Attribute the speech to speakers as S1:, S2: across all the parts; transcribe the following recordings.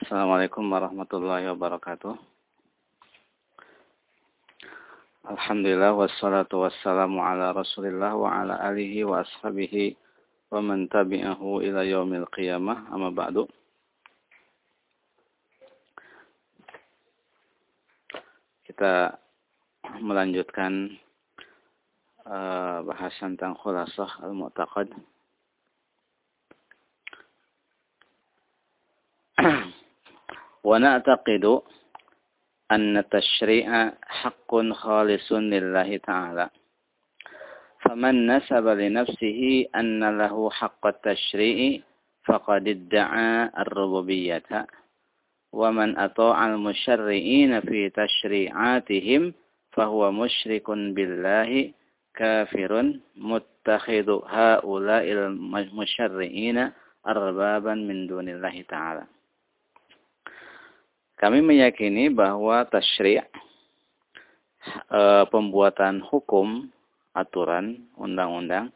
S1: Assalamualaikum warahmatullahi wabarakatuh. Alhamdulillah wassalatu wassalamu ala Rasulillah wa ala alihi wa ashabihi wa man tabi'ahu ila yaumil qiyamah amma ba'du. Kita melanjutkan uh, bahasan tentang khulasah al-mu'taqad. ونعتقد أن التشريع حق خالص لله تعالى. فمن نسب لنفسه أن له حق التشريع فقد ادعى الربوبية. ومن أطاع المشرعين في تشريعاتهم فهو مشرك بالله كافر متخذ هؤلاء المشرعين أربابا من دون الله تعالى. Kami meyakini bahwa tasyri' e, pembuatan hukum, aturan, undang-undang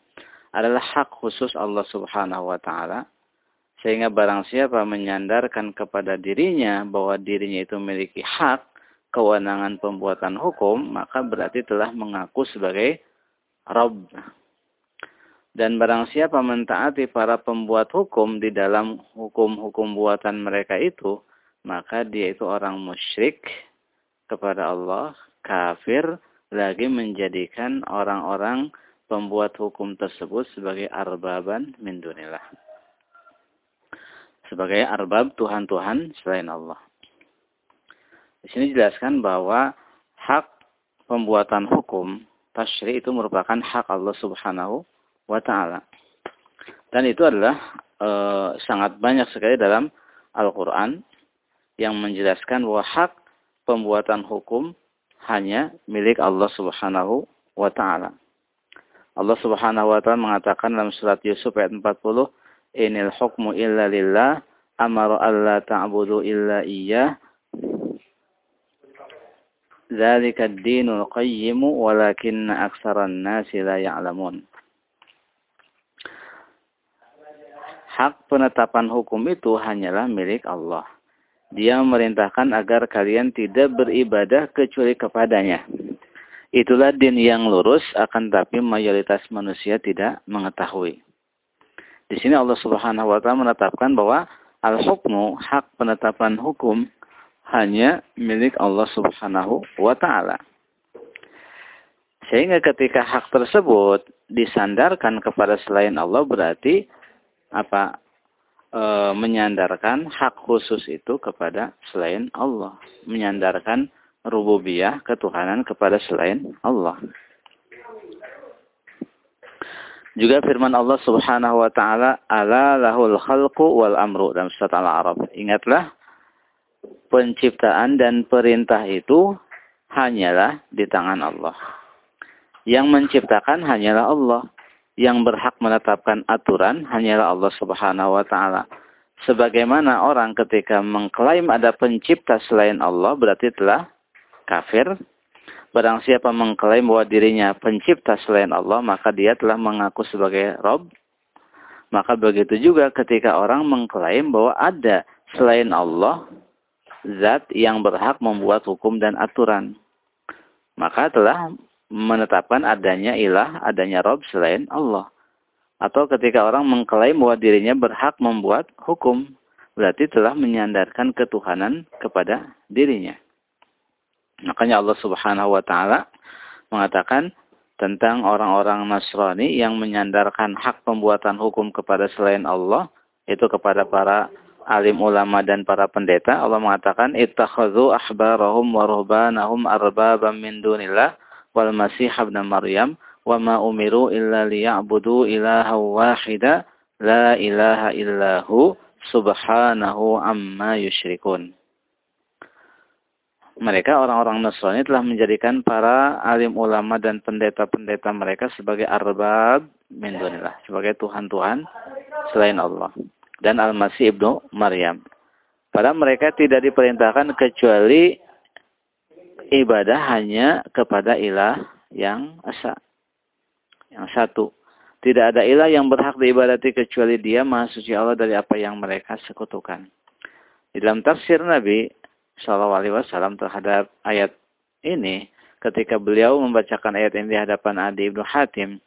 S1: adalah hak khusus Allah Subhanahu wa taala sehingga barang siapa menyandarkan kepada dirinya bahwa dirinya itu memiliki hak kewenangan pembuatan hukum, maka berarti telah mengaku sebagai Rabb. Dan barang siapa mentaati para pembuat hukum di dalam hukum-hukum buatan mereka itu, maka dia itu orang musyrik kepada Allah, kafir, lagi menjadikan orang-orang pembuat hukum tersebut sebagai arbaban min dunillah. Sebagai arbab Tuhan-Tuhan selain Allah. Di sini dijelaskan bahwa hak pembuatan hukum tasyri itu merupakan hak Allah Subhanahu wa taala. Dan itu adalah e, sangat banyak sekali dalam Al-Qur'an yang menjelaskan bahwa hak pembuatan hukum hanya milik Allah Subhanahu wa taala. Allah Subhanahu wa taala mengatakan dalam surat Yusuf ayat 40, "Inil hukmu illa lillah, amara alla ta'budu illa iyyah." Dzalika ad-dinul qayyim walakinna aktsaran nasi la ya'lamun. Hak penetapan hukum itu hanyalah milik Allah. Dia memerintahkan agar kalian tidak beribadah kecuali kepadanya. Itulah din yang lurus, akan tapi mayoritas manusia tidak mengetahui. Di sini Allah Subhanahu wa taala menetapkan bahwa al-hukmu, hak penetapan hukum hanya milik Allah Subhanahu wa taala. Sehingga ketika hak tersebut disandarkan kepada selain Allah berarti apa e, menyandarkan hak khusus itu kepada selain Allah. Menyandarkan rububiyah, ketuhanan kepada selain Allah. Juga firman Allah Subhanahu wa taala, "Ala lahul khalqu wal amru" dalam surat Al-A'raf. Ingatlah penciptaan dan perintah itu hanyalah di tangan Allah. Yang menciptakan hanyalah Allah yang berhak menetapkan aturan hanyalah Allah Subhanahu wa taala. Sebagaimana orang ketika mengklaim ada pencipta selain Allah berarti telah kafir. Barang siapa mengklaim bahwa dirinya pencipta selain Allah, maka dia telah mengaku sebagai Rob. Maka begitu juga ketika orang mengklaim bahwa ada selain Allah, zat yang berhak membuat hukum dan aturan. Maka telah menetapkan adanya ilah, adanya Rob selain Allah. Atau ketika orang mengklaim bahwa dirinya berhak membuat hukum, berarti telah menyandarkan ketuhanan kepada dirinya. Makanya Allah Subhanahu wa taala mengatakan tentang orang-orang Nasrani yang menyandarkan hak pembuatan hukum kepada selain Allah, itu kepada para alim ulama dan para pendeta. Allah mengatakan ittakhadhu ahbarahum wa ruhbanahum arbabam min dunillah wal Masih ibn Maryam wa ma umiru illa liya'budu ilaha wahida la ilaha illahu subhanahu amma yusyrikun. Mereka orang-orang Nasrani telah menjadikan para alim ulama dan pendeta-pendeta mereka sebagai arbab min dunillah, sebagai tuhan-tuhan selain Allah. Dan Al-Masih ibnu Maryam. Padahal mereka tidak diperintahkan kecuali ibadah hanya kepada ilah yang asa. Yang satu. Tidak ada ilah yang berhak diibadati kecuali dia maha suci Allah dari apa yang mereka sekutukan. Di dalam tafsir Nabi Wasallam terhadap ayat ini, ketika beliau membacakan ayat ini di hadapan Adi ibnu Hatim,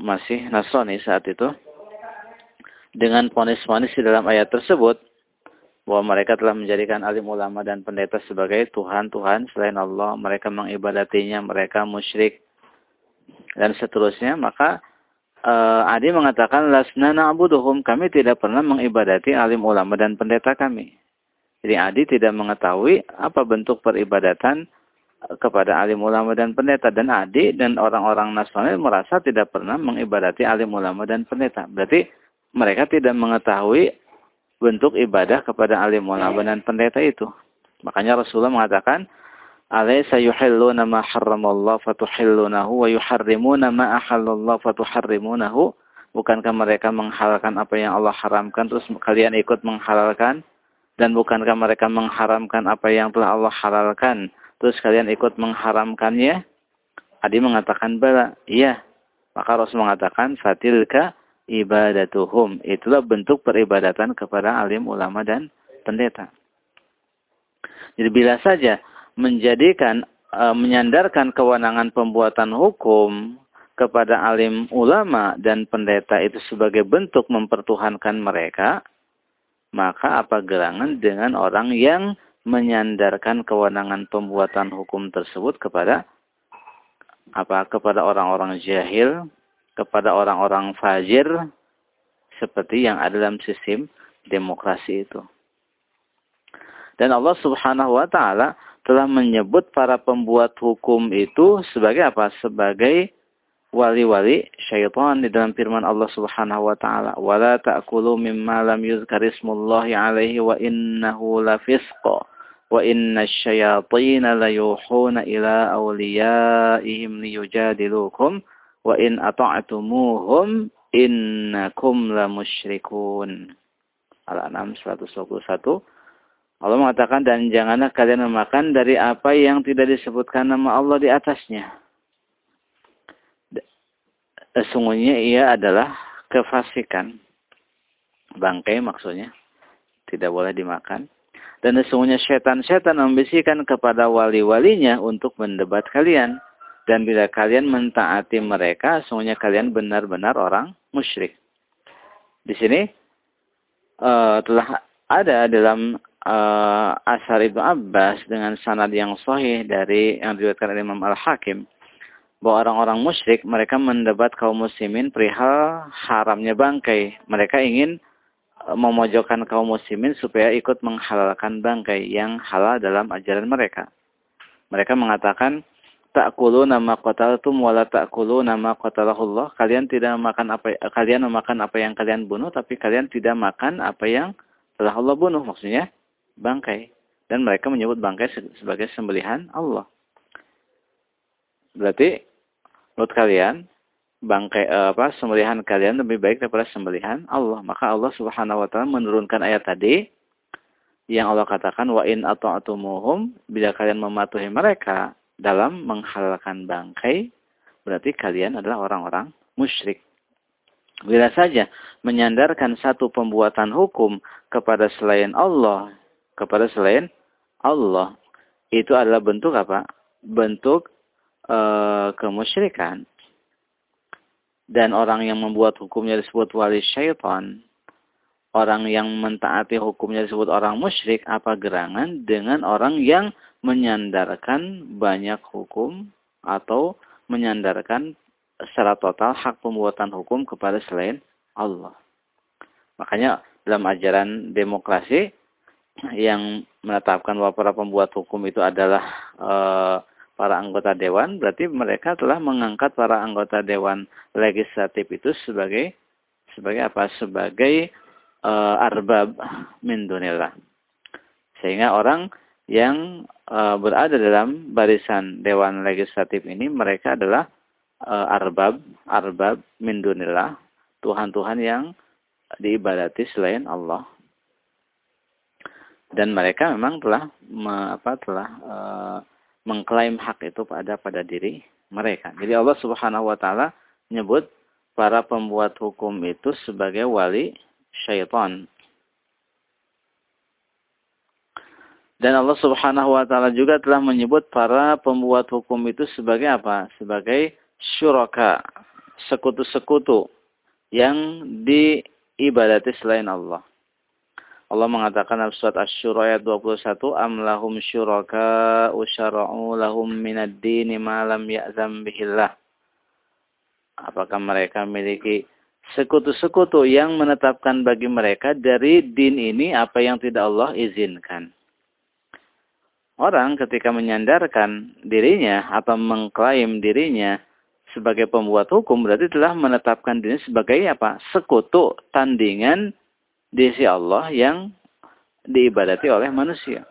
S1: masih Nasrani saat itu, dengan ponis-ponis di dalam ayat tersebut, bahwa mereka telah menjadikan alim ulama dan pendeta sebagai Tuhan-Tuhan selain Allah, mereka mengibadatinya, mereka musyrik, dan seterusnya, maka uh, Adi mengatakan, Lasna na'buduhum, kami tidak pernah mengibadati alim ulama dan pendeta kami. Jadi Adi tidak mengetahui apa bentuk peribadatan kepada alim ulama dan pendeta dan Adi dan orang-orang Nasrani merasa tidak pernah mengibadati alim ulama dan pendeta. Berarti mereka tidak mengetahui bentuk ibadah kepada alim ulama dan pendeta itu. Makanya Rasulullah mengatakan, "Alaysa yuhilluna ma harramallahu fatuhillunahu wa yuharrimuna ma ahallallahu fatuharrimunahu?" Bukankah mereka menghalalkan apa yang Allah haramkan terus kalian ikut menghalalkan? Dan bukankah mereka mengharamkan apa yang telah Allah halalkan? Terus kalian ikut mengharamkannya? Adi mengatakan bala. Iya. Maka Rasul mengatakan fatilka ibadatuhum. Itulah bentuk peribadatan kepada alim ulama dan pendeta. Jadi bila saja menjadikan e, menyandarkan kewenangan pembuatan hukum kepada alim ulama dan pendeta itu sebagai bentuk mempertuhankan mereka, maka apa gerangan dengan orang yang menyandarkan kewenangan pembuatan hukum tersebut kepada apa kepada orang-orang jahil, kepada orang-orang fajir seperti yang ada dalam sistem demokrasi itu. Dan Allah Subhanahu wa taala telah menyebut para pembuat hukum itu sebagai apa? Sebagai wali-wali syaitan di dalam firman Allah Subhanahu wa taala, "Wala ta'kulu mimma lam yuzkar ismullahi alaihi wa innahu lafisq." Wa inna syayatina layuhuna ila awliyaihim liyujadilukum wa in ata'tumuhum innakum lamusyrikun. Al-An'am 121. Allah mengatakan dan janganlah kalian memakan dari apa yang tidak disebutkan nama Allah di atasnya sesungguhnya ia adalah kefasikan. Bangkai maksudnya. Tidak boleh dimakan. Dan sesungguhnya setan-setan membisikkan kepada wali-walinya untuk mendebat kalian. Dan bila kalian mentaati mereka, sesungguhnya kalian benar-benar orang musyrik. Di sini uh, telah ada dalam uh, Asar Ibnu Abbas dengan sanad yang sahih dari yang diriwayatkan oleh Imam Al-Hakim bahwa orang-orang musyrik mereka mendebat kaum muslimin perihal haramnya bangkai. Mereka ingin e, memojokkan kaum muslimin supaya ikut menghalalkan bangkai yang halal dalam ajaran mereka. Mereka mengatakan ta'kulu nama qataltum wala ta'kulu nama qatalahullah. Kalian tidak memakan apa kalian memakan apa yang kalian bunuh tapi kalian tidak makan apa yang telah Allah bunuh maksudnya bangkai. Dan mereka menyebut bangkai sebagai sembelihan Allah. Berarti menurut kalian bangkai eh, apa sembelihan kalian lebih baik daripada sembelihan Allah. Maka Allah Subhanahu wa taala menurunkan ayat tadi yang Allah katakan wa in ata'tumuhum bila kalian mematuhi mereka dalam menghalalkan bangkai berarti kalian adalah orang-orang musyrik. Bila saja menyandarkan satu pembuatan hukum kepada selain Allah, kepada selain Allah, itu adalah bentuk apa? Bentuk e, kemusyrikan dan orang yang membuat hukumnya disebut wali syaitan, orang yang mentaati hukumnya disebut orang musyrik, apa gerangan dengan orang yang menyandarkan banyak hukum atau menyandarkan secara total hak pembuatan hukum kepada selain Allah. Makanya dalam ajaran demokrasi yang menetapkan bahwa para pembuat hukum itu adalah e, para anggota dewan, berarti mereka telah mengangkat para anggota dewan legislatif itu sebagai sebagai apa? Sebagai uh, arbab min dunillah. Sehingga orang yang uh, berada dalam barisan dewan legislatif ini mereka adalah uh, arbab arbab min dunillah, tuhan-tuhan yang diibadati selain Allah. Dan mereka memang telah me, apa telah uh, mengklaim hak itu pada pada diri mereka. Jadi Allah Subhanahu wa taala menyebut para pembuat hukum itu sebagai wali syaitan. Dan Allah Subhanahu wa taala juga telah menyebut para pembuat hukum itu sebagai apa? Sebagai syuraka, sekutu-sekutu yang diibadati selain Allah. Allah mengatakan dalam surat Asy-Syura ayat 21, "Am lahum syuraka usyara'u lahum minad dini ma lam ya'zam bihillah." Apakah mereka memiliki sekutu-sekutu yang menetapkan bagi mereka dari din ini apa yang tidak Allah izinkan? Orang ketika menyandarkan dirinya atau mengklaim dirinya sebagai pembuat hukum berarti telah menetapkan dirinya sebagai apa? Sekutu tandingan di sisi Allah yang diibadati oleh manusia.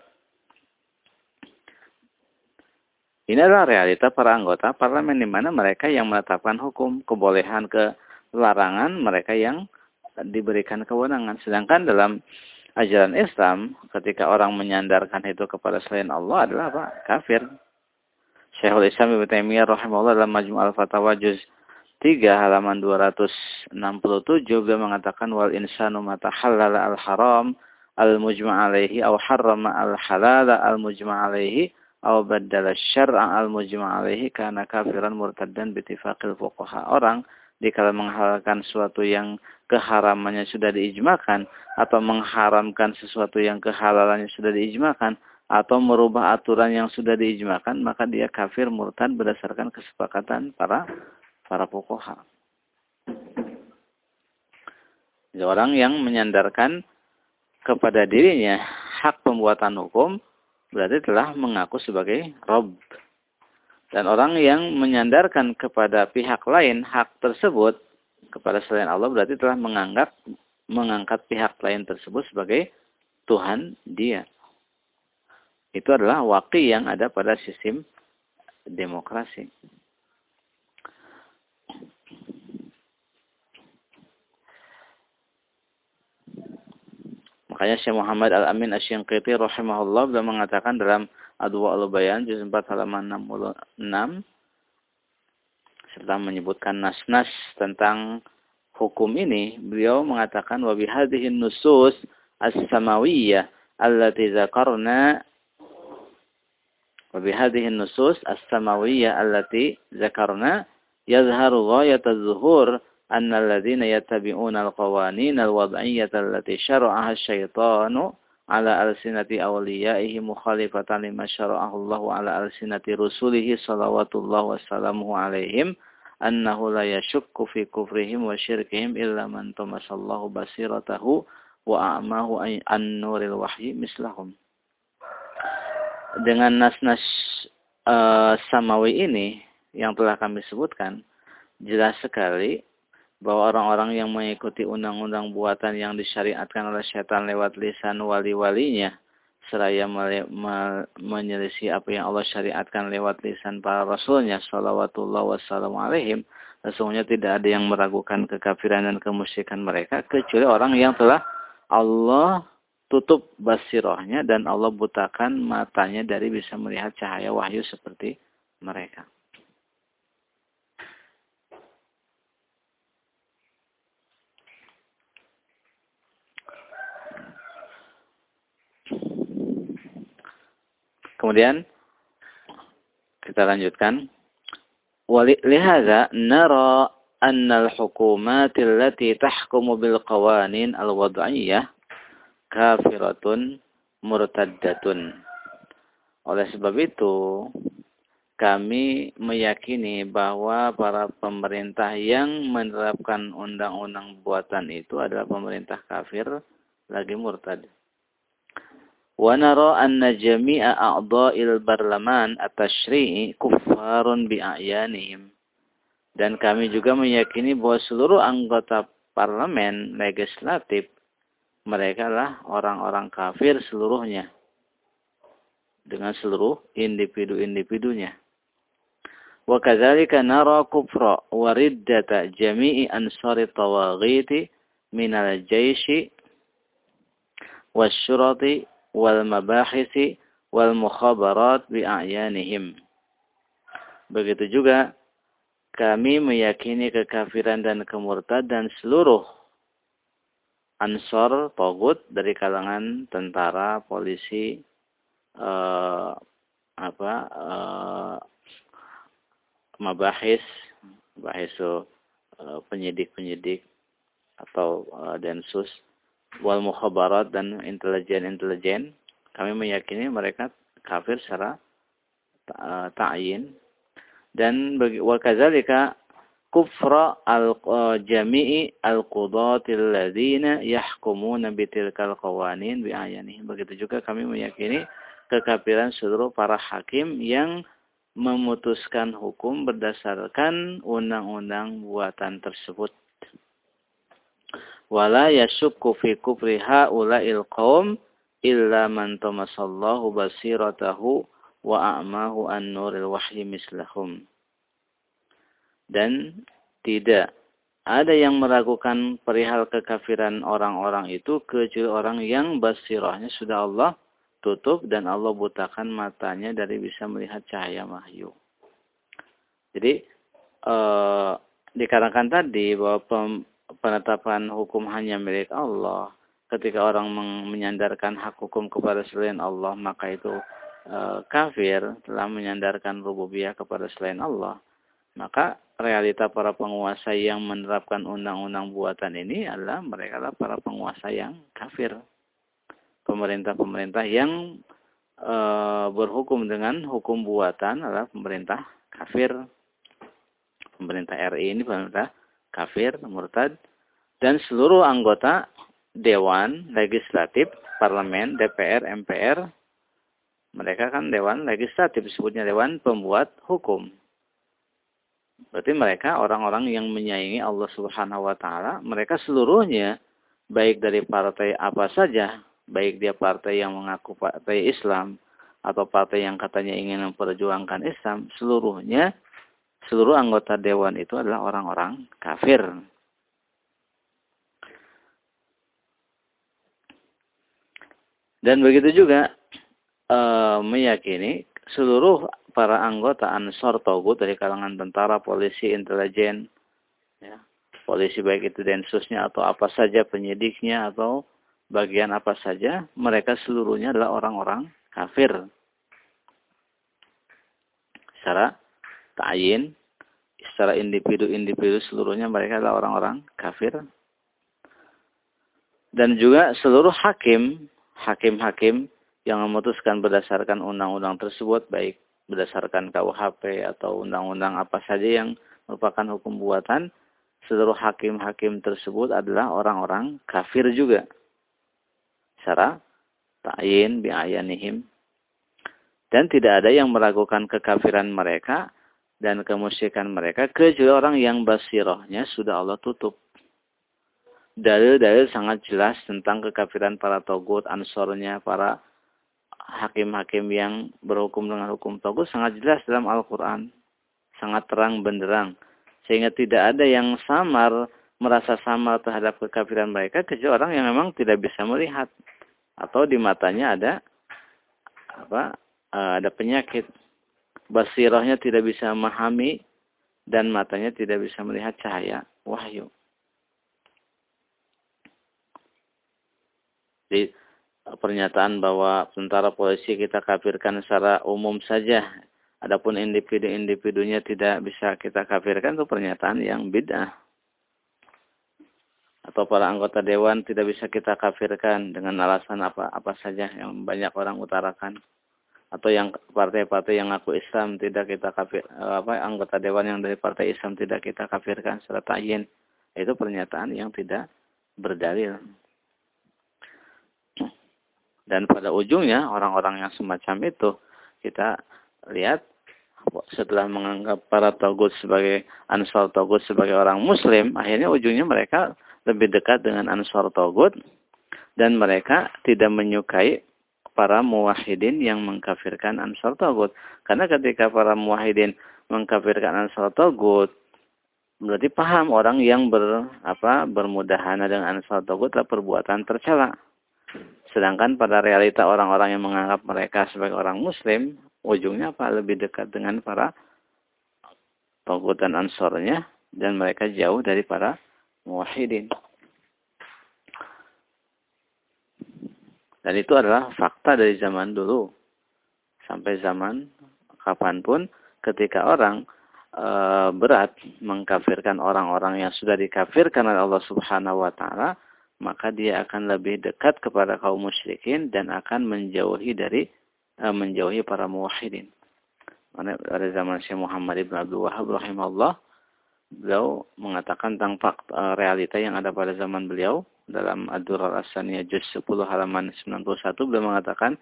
S1: Ini adalah realita para anggota parlemen di mana mereka yang menetapkan hukum, kebolehan, ke larangan, mereka yang diberikan kewenangan. Sedangkan dalam ajaran Islam, ketika orang menyandarkan itu kepada selain Allah adalah apa? Kafir. Syekhul Islam Ibnu Taimiyah rahimahullah dalam Majmu' al-Fatawa juz 3 halaman 267 beliau mengatakan wal insanu mata halal al haram al mujma' alaihi aw harrama al halal al mujma' alaihi aw badala syar'a al mujma' alaihi kana kafiran murtaddan bitifaqil fuqaha orang dikala menghalalkan sesuatu yang keharamannya sudah diijmakan atau mengharamkan sesuatu yang kehalalannya sudah diijmakan atau merubah aturan yang sudah diijmakan maka dia kafir murtad berdasarkan kesepakatan para para pokoha. Orang yang menyandarkan kepada dirinya hak pembuatan hukum berarti telah mengaku sebagai Rob. Dan orang yang menyandarkan kepada pihak lain hak tersebut kepada selain Allah berarti telah menganggap mengangkat pihak lain tersebut sebagai Tuhan dia. Itu adalah wakil yang ada pada sistem demokrasi. Makanya Syekh Muhammad Al-Amin Asy-Syanqiti rahimahullah beliau mengatakan dalam Adwa al-Bayan juz 4 halaman 66 serta menyebutkan nas-nas tentang hukum ini, beliau mengatakan Wabi hadihin nusus as-samawiyyah allati zakarna. Wabi hadihin nusus as-samawiyyah allati zakarna. Yadhharu ghayat az-zuhur anna alladhina yattabi'una al-qawanin al-wad'iyyah allati syara'aha asy-syaitanu al ala alsinati awliyaihi mukhalifatan lima syara'ahullahu ala alsinati rusulihi salawatullah wassalamu alaihim annahu la yashukku fi kufrihim wa syirkihim illa man tumasallahu basiratahu wa a'mahu an nuril wahyi mislahum. Dengan nas-nas uh, samawi ini yang telah kami sebutkan, jelas sekali bahwa orang-orang yang mengikuti undang-undang buatan yang disyariatkan oleh setan lewat lisan wali-walinya seraya menyelisih apa yang Allah syariatkan lewat lisan para rasulnya salawatullah wassalamu alaihim sesungguhnya tidak ada yang meragukan kekafiran dan kemusyrikan mereka kecuali orang yang telah Allah tutup basirohnya dan Allah butakan matanya dari bisa melihat cahaya wahyu seperti mereka. Kemudian kita lanjutkan. Walihada nara al-hukumat allati tahkumu bil qawanin al-wad'iyah kafiratun murtaddatun. Oleh sebab itu, kami meyakini bahwa para pemerintah yang menerapkan undang-undang buatan itu adalah pemerintah kafir lagi murtad. ونرى أن جميع أعضاء البرلمان التشريعي كفار بأعيانهم dan kami juga meyakini bahwa seluruh anggota parlemen legislatif mereka lah orang-orang kafir seluruhnya dengan seluruh individu-individunya. Wa kadzalika nara kufra wa riddata jami'i ansari tawaghiti minal jaishi wasyurati wal mabahisi wal mukhabarat bi'ayanihim. Begitu juga kami meyakini kekafiran dan kemurtadan seluruh ansor togut dari kalangan tentara, polisi, uh, apa uh, mabahis bahis uh, penyidik-penyidik atau uh, densus wal mukhabarat dan intelijen-intelijen kami meyakini mereka kafir secara uh, ta'yin dan bagi wa kadzalika kufra al-jami'i al-qudatil ladzina yahkumuna bitilkal qawanin bi'ayanihim begitu juga kami meyakini kekafiran seluruh para hakim yang memutuskan hukum berdasarkan undang-undang buatan tersebut. Wala yashukku fi kufri ha'ula'il qawm illa man tamasallahu basiratahu wa a'mahu an nuril wahyi mislahum. Dan tidak ada yang meragukan perihal kekafiran orang-orang itu kecuali orang yang basirahnya sudah Allah tutup dan Allah butakan matanya dari bisa melihat cahaya wahyu. Jadi eh, dikarenakan tadi bahwa pem, penetapan hukum hanya milik Allah. Ketika orang menyandarkan hak hukum kepada selain Allah, maka itu e, kafir telah menyandarkan rububiyah kepada selain Allah. Maka realita para penguasa yang menerapkan undang-undang buatan ini adalah mereka adalah para penguasa yang kafir pemerintah-pemerintah yang e, berhukum dengan hukum buatan adalah pemerintah kafir. Pemerintah RI ini pemerintah kafir, murtad, dan seluruh anggota Dewan Legislatif, Parlemen, DPR, MPR, mereka kan Dewan Legislatif, disebutnya Dewan Pembuat Hukum. Berarti mereka orang-orang yang menyayangi Allah Subhanahu wa taala, mereka seluruhnya baik dari partai apa saja, baik dia partai yang mengaku partai Islam atau partai yang katanya ingin memperjuangkan Islam, seluruhnya seluruh anggota dewan itu adalah orang-orang kafir. Dan begitu juga e, meyakini seluruh para anggota Ansor Togut dari kalangan tentara, polisi, intelijen, ya, polisi baik itu densusnya atau apa saja penyidiknya atau bagian apa saja, mereka seluruhnya adalah orang-orang kafir. Secara ta'yin, secara individu-individu seluruhnya mereka adalah orang-orang kafir. Dan juga seluruh hakim, hakim-hakim yang memutuskan berdasarkan undang-undang tersebut, baik berdasarkan KUHP atau undang-undang apa saja yang merupakan hukum buatan, seluruh hakim-hakim tersebut adalah orang-orang kafir juga secara ta'yin bi'ayanihim. Dan tidak ada yang meragukan kekafiran mereka dan kemusyrikan mereka kecuali orang yang basirohnya sudah Allah tutup. Dalil-dalil sangat jelas tentang kekafiran para togut, ansornya, para hakim-hakim yang berhukum dengan hukum togut sangat jelas dalam Al-Quran. Sangat terang benderang. Sehingga tidak ada yang samar merasa sama terhadap kekafiran mereka kecuali orang yang memang tidak bisa melihat atau di matanya ada apa eh, ada penyakit basirahnya tidak bisa memahami dan matanya tidak bisa melihat cahaya wahyu. Jadi pernyataan bahwa tentara polisi kita kafirkan secara umum saja adapun individu-individunya tidak bisa kita kafirkan itu pernyataan yang bid'ah atau para anggota dewan tidak bisa kita kafirkan dengan alasan apa apa saja yang banyak orang utarakan atau yang partai-partai yang ngaku Islam tidak kita kafir apa anggota dewan yang dari partai Islam tidak kita kafirkan secara ta'yin. Itu pernyataan yang tidak berdalil. Dan pada ujungnya orang-orang yang semacam itu kita lihat setelah menganggap para togut sebagai ansar togut sebagai orang muslim akhirnya ujungnya mereka lebih dekat dengan Ansar Togut dan mereka tidak menyukai para muwahidin yang mengkafirkan Ansar Togut. Karena ketika para muwahidin mengkafirkan Ansar Togut, berarti paham orang yang ber, apa, bermudahana dengan Ansar Togut adalah perbuatan tercela. Sedangkan pada realita orang-orang yang menganggap mereka sebagai orang muslim, ujungnya apa? Lebih dekat dengan para Togut dan Ansornya, dan mereka jauh dari para muwahhidin. Dan itu adalah fakta dari zaman dulu. sampai zaman kapan pun ketika orang e, berat mengkafirkan orang-orang yang sudah dikafirkan oleh Allah Subhanahu wa taala, maka dia akan lebih dekat kepada kaum musyrikin dan akan menjauhi dari e, menjauhi para muwahhidin. Pada zaman Syekh Muhammad Ibn Abdul Wahab rahimahullah, beliau mengatakan tentang fakta, e, realita yang ada pada zaman beliau dalam Ad-Durar As-Saniyah juz 10 halaman 91 beliau mengatakan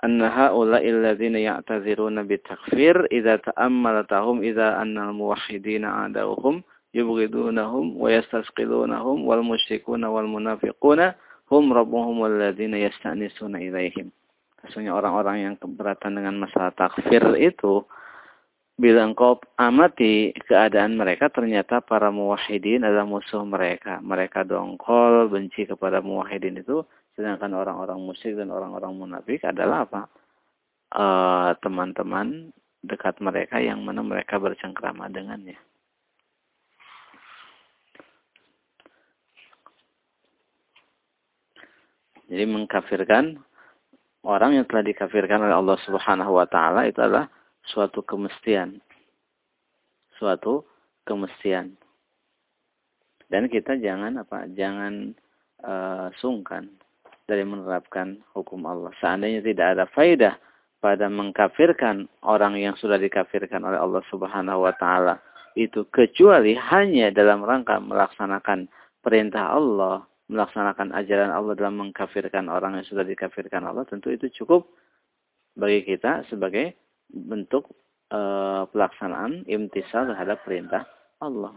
S1: anna haula'i alladziina ya'taziruna bitakfir idza ta'ammalatahum idza anna al-muwahhidina adawhum yubghidunahum wa yastasqilunahum wal musyrikuna wal munafiquna hum rabbuhum alladziina yasta'nisuna ilaihim. Sesungguhnya orang-orang yang keberatan dengan masalah takfir itu bila engkau amati keadaan mereka ternyata para muwahhidin adalah musuh mereka. Mereka dongkol, benci kepada muwahhidin itu. Sedangkan orang-orang musyrik dan orang-orang munafik adalah apa? Eh, teman-teman dekat mereka yang mana mereka bercengkrama dengannya. Jadi mengkafirkan orang yang telah dikafirkan oleh Allah Subhanahu wa taala itu adalah suatu kemestian. Suatu kemestian. Dan kita jangan apa? Jangan uh, sungkan dari menerapkan hukum Allah. Seandainya tidak ada faidah pada mengkafirkan orang yang sudah dikafirkan oleh Allah Subhanahu wa taala itu kecuali hanya dalam rangka melaksanakan perintah Allah, melaksanakan ajaran Allah dalam mengkafirkan orang yang sudah dikafirkan Allah, tentu itu cukup bagi kita sebagai bentuk e, pelaksanaan imtisal terhadap perintah Allah.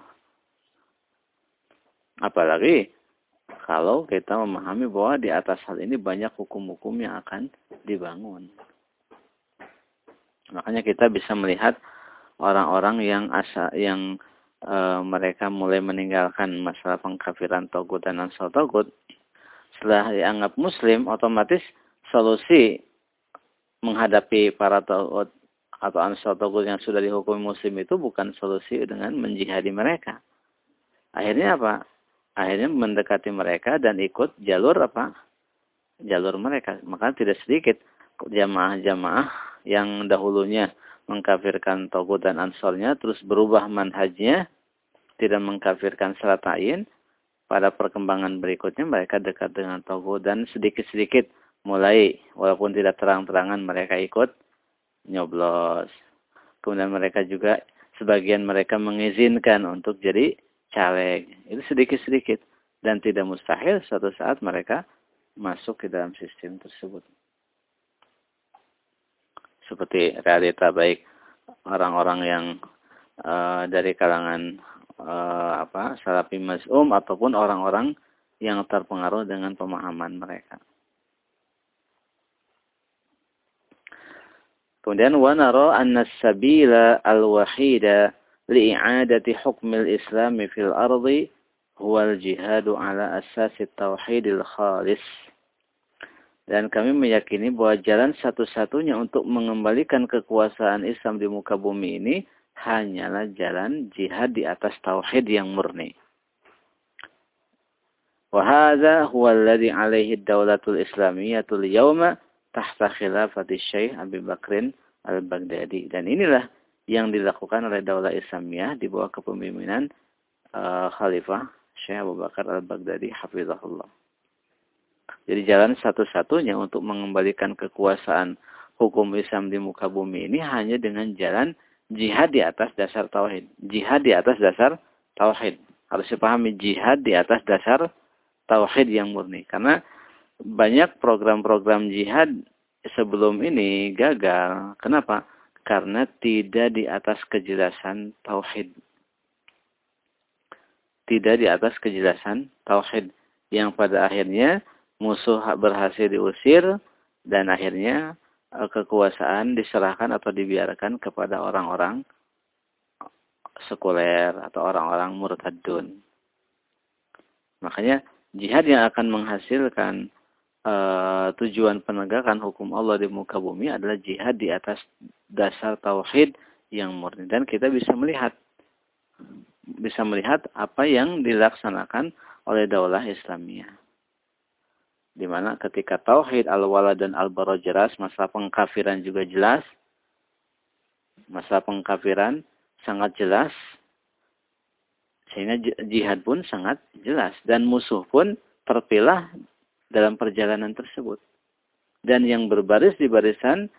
S1: Apalagi kalau kita memahami bahwa di atas hal ini banyak hukum-hukum yang akan dibangun. Makanya kita bisa melihat orang-orang yang asa yang e, mereka mulai meninggalkan masalah pengkafiran togut dan ansal togut setelah dianggap muslim otomatis solusi menghadapi para togut atau ansar togut yang sudah dihukum muslim itu bukan solusi dengan menjihadi mereka. Akhirnya apa? Akhirnya mendekati mereka dan ikut jalur apa? Jalur mereka. Maka tidak sedikit jamaah-jamaah yang dahulunya mengkafirkan togut dan ansornya terus berubah manhajnya tidak mengkafirkan seratain pada perkembangan berikutnya mereka dekat dengan togut dan sedikit-sedikit mulai walaupun tidak terang-terangan mereka ikut nyoblos. Kemudian mereka juga sebagian mereka mengizinkan untuk jadi caleg. Itu sedikit-sedikit dan tidak mustahil suatu saat mereka masuk ke dalam sistem tersebut. Seperti realita baik orang-orang yang uh, dari kalangan uh, apa salafi mazum ataupun orang-orang yang terpengaruh dengan pemahaman mereka. Kemudian wa nara anna sabila al-wahida li'adati hukmil islam fil ardi huwa al-jihadu ala asasi tauhidil khalis. Dan kami meyakini bahwa jalan satu-satunya untuk mengembalikan kekuasaan Islam di muka bumi ini hanyalah jalan jihad di atas tauhid yang murni. Wahada huwa alladhi alaihi ad-dawlatul islamiyatul yawma tahta khilafati Syekh Abi Bakrin al-Baghdadi. Dan inilah yang dilakukan oleh Daulah Islamiyah di bawah kepemimpinan uh, Khalifah Syekh Abu Bakar al-Baghdadi hafizahullah. Jadi jalan satu-satunya untuk mengembalikan kekuasaan hukum Islam di muka bumi ini hanya dengan jalan jihad di atas dasar tauhid. Jihad di atas dasar tauhid. Harus dipahami jihad di atas dasar tauhid yang murni. Karena banyak program-program jihad sebelum ini gagal. Kenapa? Karena tidak di atas kejelasan tauhid. Tidak di atas kejelasan tauhid yang pada akhirnya musuh berhasil diusir dan akhirnya eh, kekuasaan diserahkan atau dibiarkan kepada orang-orang sekuler atau orang-orang murtadun. Makanya jihad yang akan menghasilkan uh, tujuan penegakan hukum Allah di muka bumi adalah jihad di atas dasar tauhid yang murni dan kita bisa melihat bisa melihat apa yang dilaksanakan oleh daulah Islamiyah. Di mana ketika tauhid al-wala dan al-bara jelas, masalah pengkafiran juga jelas. Masalah pengkafiran sangat jelas. Sehingga jihad pun sangat jelas. Dan musuh pun terpilah dalam perjalanan tersebut. Dan yang berbaris di barisan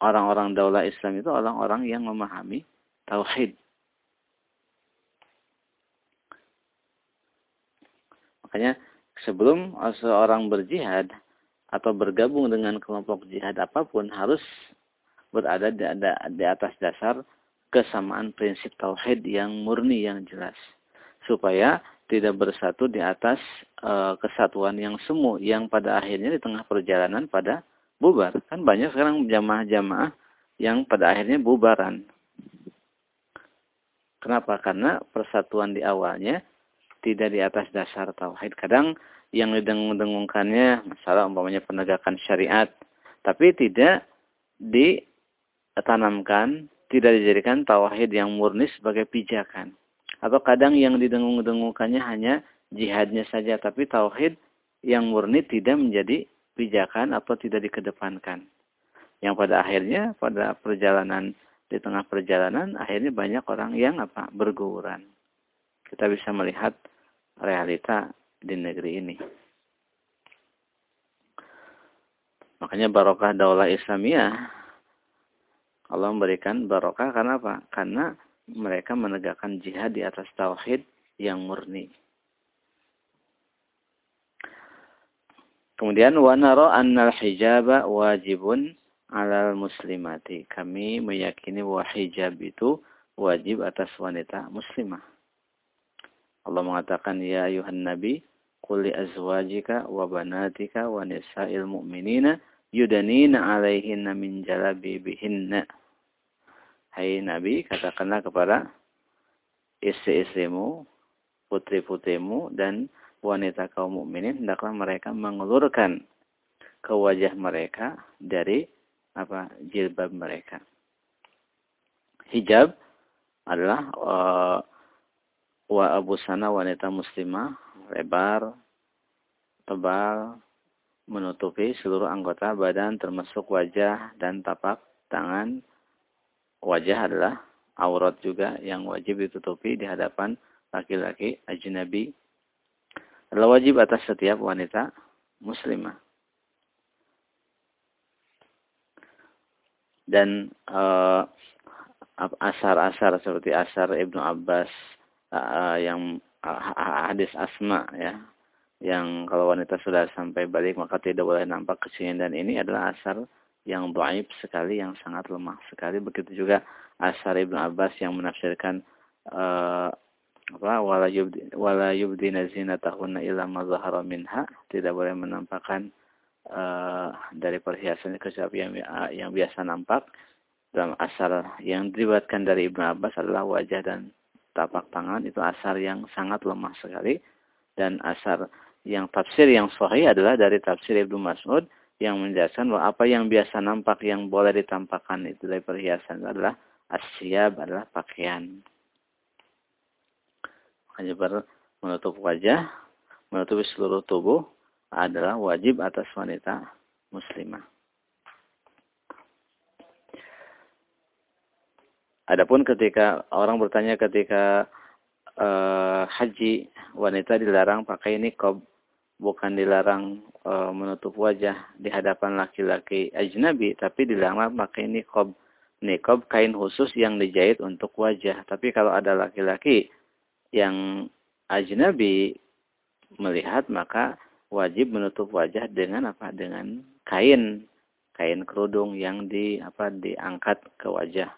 S1: orang-orang daulah Islam itu orang-orang yang memahami tauhid. Makanya sebelum seorang berjihad atau bergabung dengan kelompok jihad apa pun harus berada di, di atas dasar kesamaan prinsip tauhid yang murni yang jelas supaya tidak bersatu di atas e, kesatuan yang semu yang pada akhirnya di tengah perjalanan pada bubar kan banyak sekarang jamaah-jamaah yang pada akhirnya bubaran kenapa karena persatuan di awalnya tidak di atas dasar tauhid. Kadang yang didengung-dengungkannya masalah umpamanya penegakan syariat, tapi tidak ditanamkan, tidak dijadikan tauhid yang murni sebagai pijakan. Atau kadang yang didengung-dengungkannya hanya jihadnya saja, tapi tauhid yang murni tidak menjadi pijakan atau tidak dikedepankan. Yang pada akhirnya pada perjalanan di tengah perjalanan akhirnya banyak orang yang apa berguguran. Kita bisa melihat realita di negeri ini. Makanya barokah daulah Islamiyah Allah memberikan barokah karena apa? Karena mereka menegakkan jihad di atas tauhid yang murni. Kemudian wa nara annal hijaba wajibun alal muslimati. Kami meyakini bahwa hijab itu wajib atas wanita muslimah. Allah mengatakan ya ayuhan nabi qul li azwajika wa banatika wa nisa'il mu'minina yudanina 'alaihinna min jalabibihinna. Hai Nabi, katakanlah kepada istri-istrimu, putri-putrimu dan wanita kaum mukminin hendaklah mereka mengulurkan ke wajah mereka dari apa jilbab mereka. Hijab adalah uh, wa wanita muslimah lebar tebal menutupi seluruh anggota badan termasuk wajah dan tapak tangan wajah adalah aurat juga yang wajib ditutupi di hadapan laki-laki ajnabi. Adalah wajib atas setiap wanita muslimah. Dan eh, asar-asar seperti asar Ibnu Abbas uh, yang uh, hadis asma ya yang kalau wanita sudah sampai balik maka tidak boleh nampak kesinian dan ini adalah asar yang baik sekali yang sangat lemah sekali. Begitu juga asar Ibnu Abbas yang menafsirkan uh, apa wala yubdi wala yubdina illa minha. Tidak boleh menampakkan uh, dari perhiasan kecuali yang yang biasa nampak. Dalam asar yang diriwayatkan dari Ibnu Abbas adalah wajah dan tapak tangan. Itu asar yang sangat lemah sekali. Dan asar yang tafsir yang sahih adalah dari tafsir Ibnu Mas'ud yang menjelaskan bahwa apa yang biasa nampak yang boleh ditampakkan itu dari perhiasan adalah asyab adalah pakaian. Makanya menutup wajah, menutupi seluruh tubuh adalah wajib atas wanita muslimah. Adapun ketika orang bertanya ketika uh, haji wanita dilarang pakai niqab bukan dilarang uh, menutup wajah di hadapan laki-laki ajnabi tapi dilarang pakai niqab. Niqab kain khusus yang dijahit untuk wajah. Tapi kalau ada laki-laki yang ajnabi melihat maka wajib menutup wajah dengan apa? Dengan kain. Kain kerudung yang di apa diangkat ke wajah.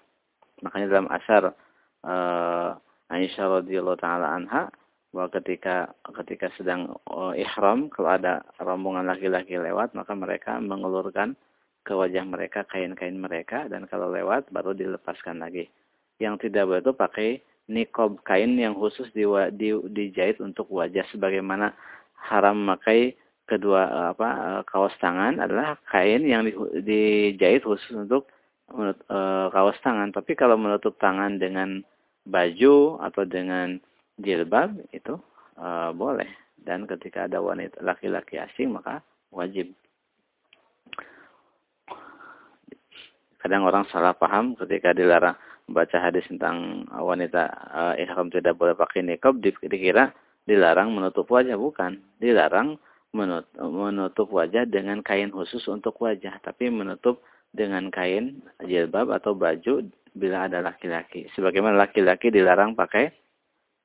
S1: Makanya dalam asar uh, Aisyah radhiyallahu taala anha bahwa ketika ketika sedang uh, ihram kalau ada rombongan laki-laki lewat maka mereka mengulurkan ke wajah mereka kain-kain mereka dan kalau lewat baru dilepaskan lagi. Yang tidak boleh itu pakai nikob kain yang khusus di, di, dijahit untuk wajah sebagaimana haram memakai kedua eh, apa kaos tangan adalah kain yang di, dijahit khusus untuk menut, e, kaos tangan. Tapi kalau menutup tangan dengan baju atau dengan jilbab itu e, boleh. Dan ketika ada wanita laki-laki asing maka wajib. Kadang orang salah paham ketika dilarang membaca hadis tentang wanita uh, ihram tidak boleh pakai niqab dikira dilarang menutup wajah bukan dilarang menutup wajah dengan kain khusus untuk wajah tapi menutup dengan kain jilbab atau baju bila ada laki-laki sebagaimana laki-laki dilarang pakai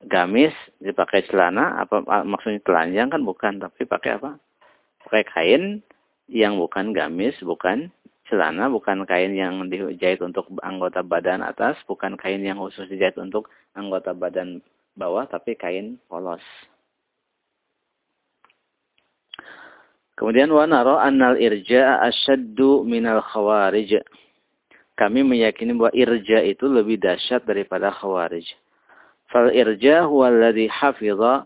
S1: gamis dipakai celana apa maksudnya telanjang kan bukan tapi pakai apa pakai kain yang bukan gamis bukan celana bukan kain yang dijahit untuk anggota badan atas, bukan kain yang khusus dijahit untuk anggota badan bawah, tapi kain polos. Kemudian wa nara annal irja asyaddu minal khawarij. Kami meyakini bahwa irja itu lebih dahsyat daripada khawarij. Fal irja huwa alladhi hafidha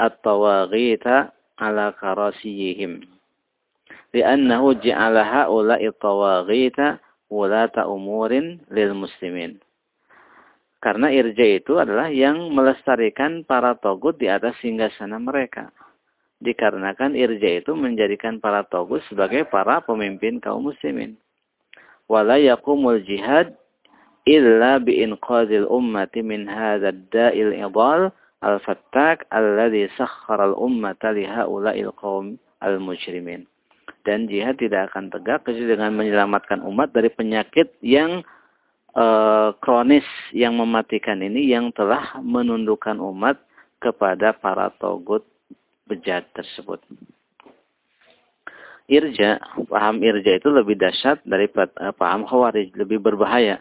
S1: at-tawaghita ala karasiyihim li'annahu ja'ala ha'ula'i tawaghita wulata. Karena irja itu adalah yang melestarikan para togut di atas singgasana mereka. Dikarenakan irja itu menjadikan para togut sebagai para pemimpin kaum muslimin. Wala yakumul jihad illa biinqadil ummati min hadzal da'il idal al-fattak alladhi sakhkhara al-ummata li ha'ula'il qaum al-mujrimin dan jihad tidak akan tegak kecuali dengan menyelamatkan umat dari penyakit yang e, kronis yang mematikan ini yang telah menundukkan umat kepada para togut bejat tersebut. Irja, paham irja itu lebih dahsyat dari eh, paham khawarij, lebih berbahaya.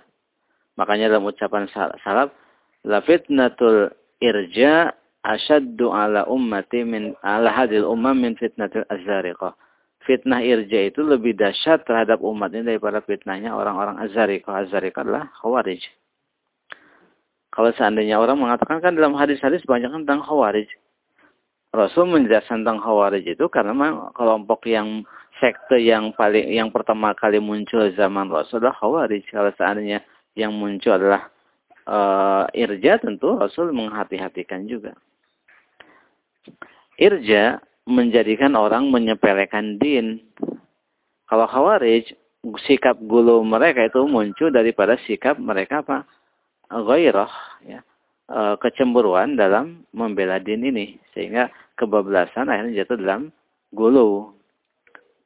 S1: Makanya dalam ucapan salaf, la fitnatul irja asyaddu ala ummati min ala hadil ummah min fitnatil azariqah fitnah irja itu lebih dahsyat terhadap umat ini daripada fitnahnya orang-orang Azariko. Azariko adalah Khawarij. Kalau seandainya orang mengatakan kan dalam hadis-hadis banyak tentang Khawarij. Rasul menjelaskan tentang Khawarij itu karena memang kelompok yang sekte yang paling yang pertama kali muncul zaman Rasul adalah Khawarij. Kalau seandainya yang muncul adalah uh, irja tentu Rasul menghati-hatikan juga. Irja menjadikan orang menyepelekan din. Kalau khawarij, sikap gulu mereka itu muncul daripada sikap mereka apa? Ghairah, ya. E, kecemburuan dalam membela din ini. Sehingga kebablasan akhirnya jatuh dalam gulu.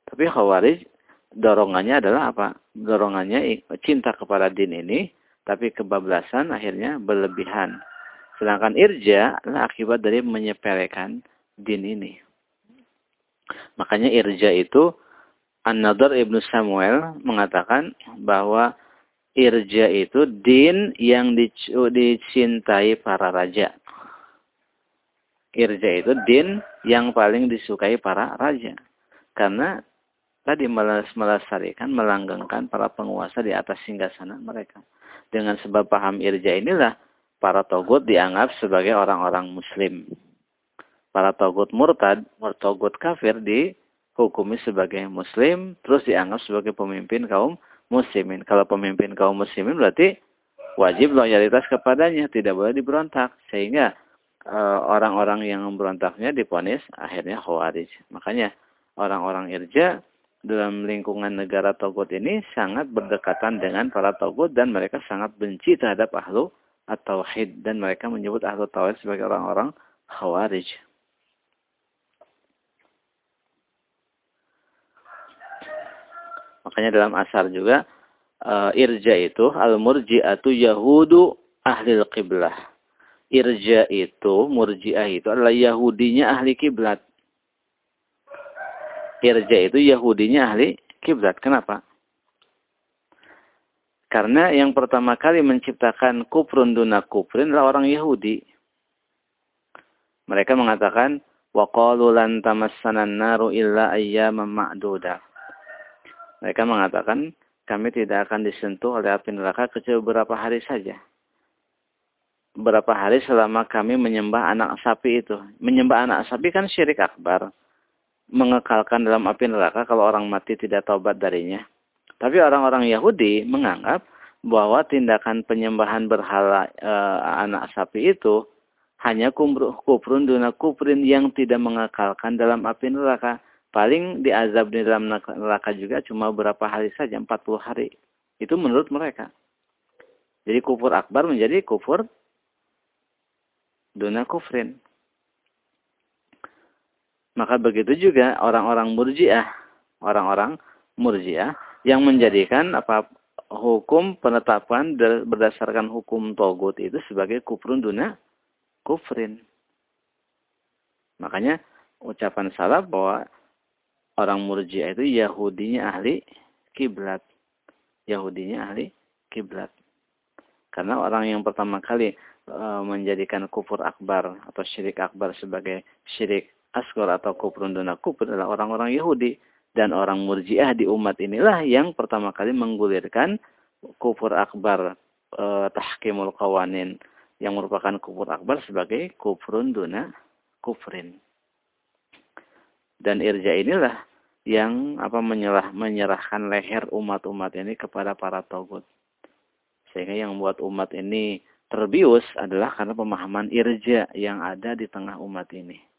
S1: Tapi khawarij, dorongannya adalah apa? Dorongannya cinta kepada din ini, tapi kebablasan akhirnya berlebihan. Sedangkan irja adalah akibat dari menyepelekan din ini. Makanya irja itu An-Nadar Ibnu Samuel mengatakan bahwa irja itu din yang dicintai para raja. Irja itu din yang paling disukai para raja. Karena tadi melestarikan, melanggengkan para penguasa di atas singgasana mereka. Dengan sebab paham irja inilah para togut dianggap sebagai orang-orang muslim para togut murtad, togut kafir dihukumi sebagai muslim, terus dianggap sebagai pemimpin kaum muslimin. Kalau pemimpin kaum muslimin berarti wajib loyalitas kepadanya, tidak boleh diberontak. Sehingga eh, orang-orang yang memberontaknya diponis akhirnya khawarij. Makanya orang-orang irja dalam lingkungan negara togut ini sangat berdekatan dengan para togut dan mereka sangat benci terhadap ahlu atau tauhid dan mereka menyebut ahlu tauhid sebagai orang-orang khawarij. Makanya dalam asar juga uh, irja itu al-murji'atu yahudu ahli qiblah. Irja itu, murji'ah itu adalah Yahudinya ahli kiblat. Irja itu Yahudinya ahli kiblat. Kenapa? Karena yang pertama kali menciptakan kufrun duna kufrin adalah orang Yahudi. Mereka mengatakan, وَقَالُوا لَنْ تَمَسَّنَا النَّارُ إِلَّا أَيَّامًا مَعْدُودًا mereka mengatakan, kami tidak akan disentuh oleh api neraka kecuali beberapa hari saja. Beberapa hari selama kami menyembah anak sapi itu. Menyembah anak sapi kan syirik akbar. Mengekalkan dalam api neraka kalau orang mati tidak taubat darinya. Tapi orang-orang Yahudi menganggap bahwa tindakan penyembahan berhala e, anak sapi itu hanya kufrun duna kufrin yang tidak mengekalkan dalam api neraka paling diazab di dalam neraka juga cuma beberapa hari saja, 40 hari. Itu menurut mereka. Jadi kufur akbar menjadi kufur duna kufrin. Maka begitu juga orang-orang murjiah, orang-orang murjiah yang menjadikan apa hukum penetapan berdasarkan hukum togut itu sebagai kufrun duna kufrin. Makanya ucapan salaf bahwa orang murjiah itu Yahudinya ahli kiblat. Yahudinya ahli kiblat. Karena orang yang pertama kali e, menjadikan kufur akbar atau syirik akbar sebagai syirik asgor atau kufur duna kufur adalah orang-orang Yahudi. Dan orang murjiah di umat inilah yang pertama kali menggulirkan kufur akbar e, tahkimul kawanin yang merupakan kufur akbar sebagai kufrun duna kufrin. Dan irja inilah yang apa menyerah menyerahkan leher umat-umat ini kepada para togut. Sehingga yang membuat umat ini terbius adalah karena pemahaman irja yang ada di tengah umat ini.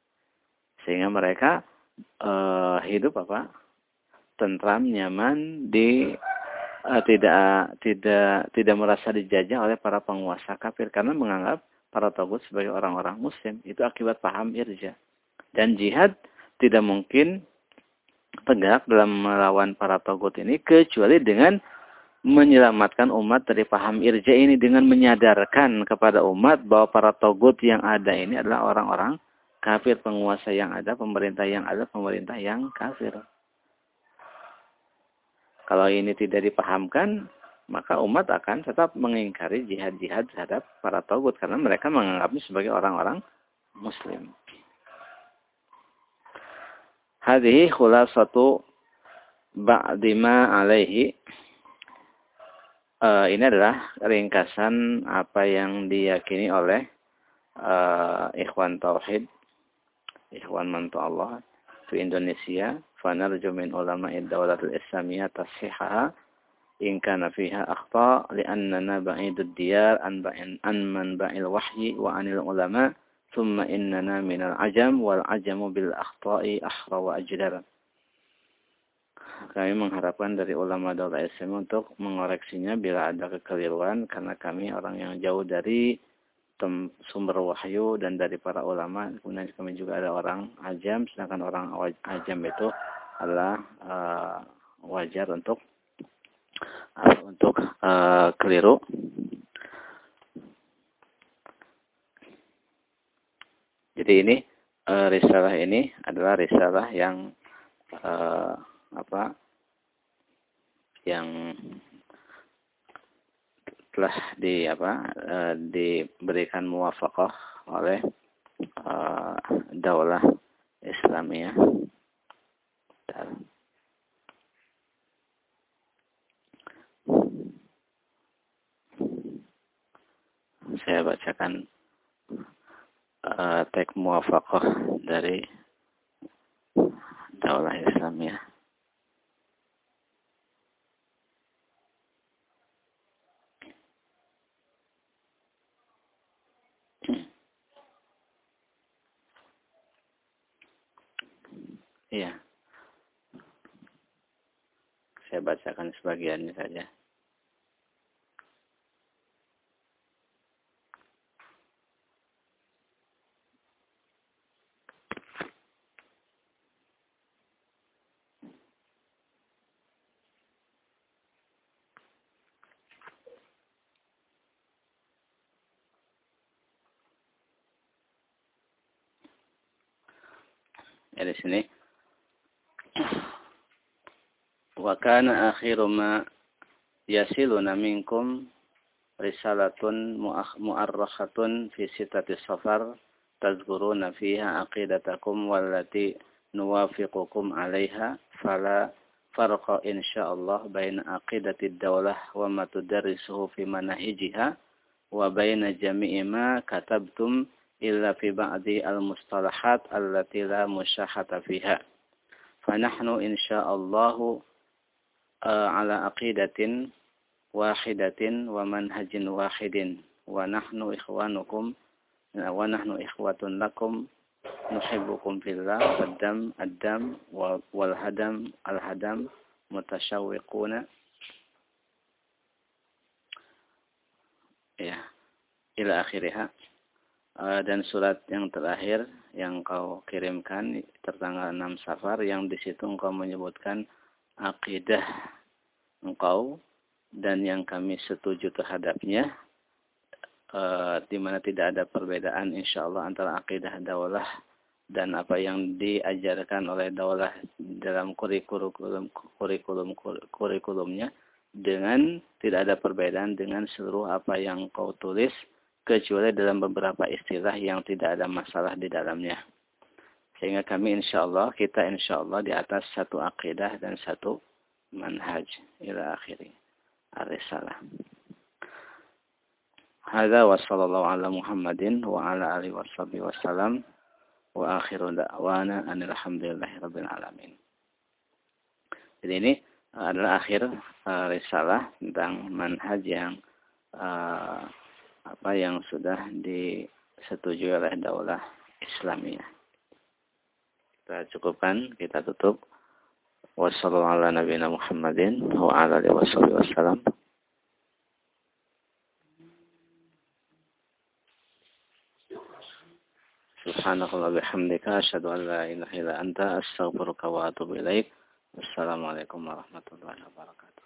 S1: Sehingga mereka uh, hidup apa? tentram, nyaman di uh, tidak tidak tidak merasa dijajah oleh para penguasa kafir karena menganggap para togut sebagai orang-orang muslim. Itu akibat paham irja. Dan jihad tidak mungkin tegak dalam melawan para togut ini kecuali dengan menyelamatkan umat dari paham irja ini dengan menyadarkan kepada umat bahwa para togut yang ada ini adalah orang-orang kafir penguasa yang ada, pemerintah yang ada, pemerintah yang kafir. Kalau ini tidak dipahamkan, maka umat akan tetap mengingkari jihad-jihad terhadap para togut karena mereka menganggapnya sebagai orang-orang muslim. Hadhihi khulasatu ba'dima alaihi. Uh, ini adalah ringkasan apa yang diyakini oleh uh, ikhwan tauhid, ikhwan mantu Allah di Indonesia fanar min ulama ad-dawlatul islamiyah tasihha in kana fiha akhta li'annana ba'idud diyar an ba'in an man ba'il wahyi wa anil ulama thumma innana minal ajam wal ajamu bil akhta'i ahra wa ajdara kami mengharapkan dari ulama daulah Islam untuk mengoreksinya bila ada kekeliruan karena kami orang yang jauh dari sumber wahyu dan dari para ulama kemudian kami juga ada orang ajam sedangkan orang ajam itu adalah uh, wajar untuk uh, untuk uh, keliru Jadi ini e, risalah ini adalah risalah yang e, apa? Yang telah di apa e, diberikan muwafaqah oleh e, daulah Islamiyah. Saya bacakan uh, teks muafakah dari daulah Islamiyah. Iya. Saya bacakan sebagiannya saja. ya di sini wa kana akhiru ma yasiluna minkum risalatun mu'arrakhatun fi sitati safar tazkuruna fiha aqidatakum wallati nuwafiqukum 'alaiha fala farqa insyaallah baina aqidati daulah wa ma tudarrisuhu fi manahijiha wa baina jami'i ma katabtum illa fi ba'di al-mustalahat allati la musyahata fiha. Fanahnu insyaallah uh, ala aqidatin wahidatin wa manhajin wahidin. Wa nahnu ikhwanukum wa nahnu ikhwatun lakum nuhibbukum fillah ad-dam ad-dam wal hadam al-hadam mutasyawwiquna. Ya ila akhirnya uh, dan surat yang terakhir yang kau kirimkan tertanggal 6 Safar yang di situ engkau menyebutkan akidah engkau dan yang kami setuju terhadapnya uh, di mana tidak ada perbedaan insyaallah antara akidah daulah dan apa yang diajarkan oleh daulah dalam kurikulum kurikulum kurikulumnya dengan tidak ada perbedaan dengan seluruh apa yang kau tulis kecuali dalam beberapa istilah yang tidak ada masalah di dalamnya. Sehingga kami insya Allah, kita insya Allah di atas satu akidah dan satu manhaj ila akhiri. Ar-Risalah. Hada wa sallallahu ala Muhammadin wa ala alihi wa sahbihi wa salam wa akhiru da'wana anilhamdulillahi rabbil alamin. Jadi ini adalah akhir uh, risalah tentang manhaj yang uh, apa yang sudah disetujui oleh daulah Islamiyah. Kita cukupkan, kita tutup. Wassalamualaikum warahmatullahi wabarakatuh. Subhanakallah bihamdika asyhadu an la ilaha illa anta astaghfiruka wa atubu ilaik. Wassalamualaikum warahmatullahi wabarakatuh.